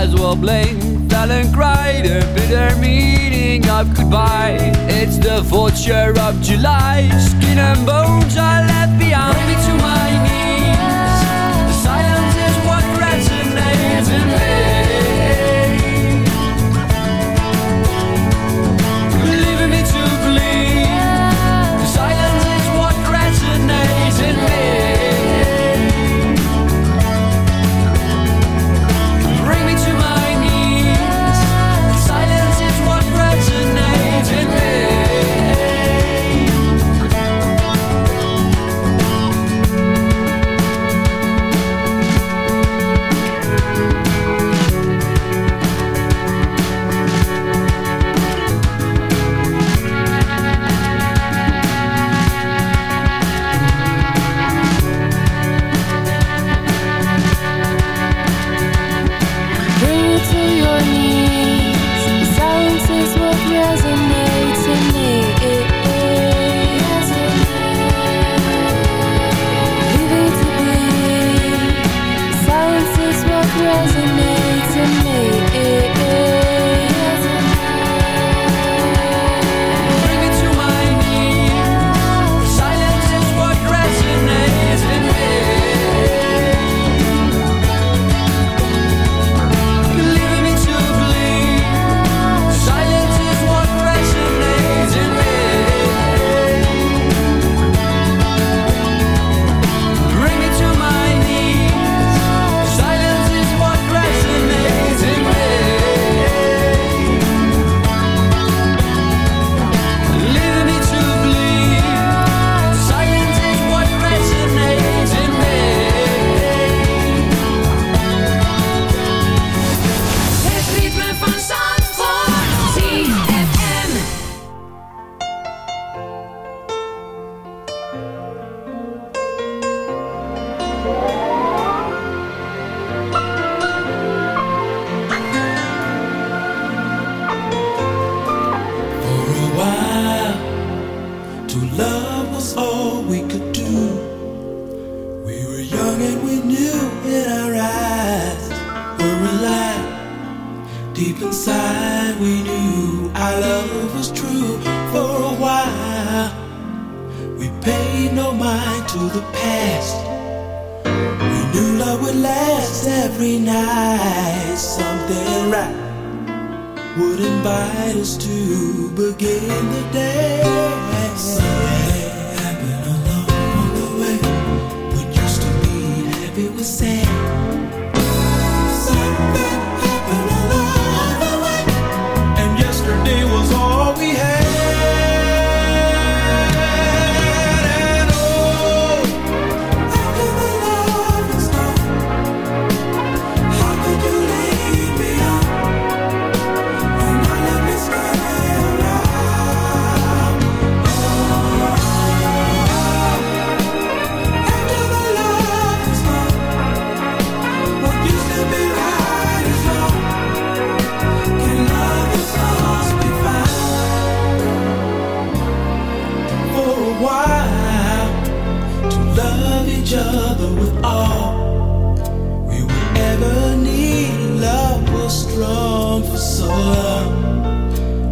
eyes will blink. and cried a bitter meaning of goodbye. It's the vulture of July. Skin and bones are left behind.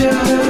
Your heart is not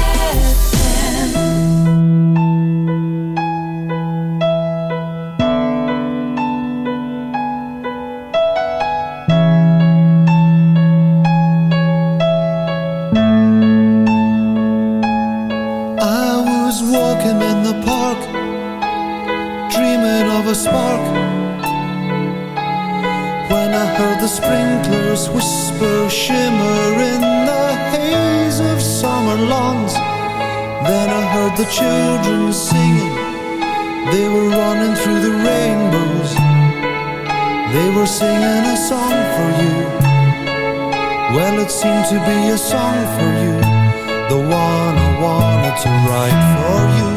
to be a song for you. The one I wanted to write for you.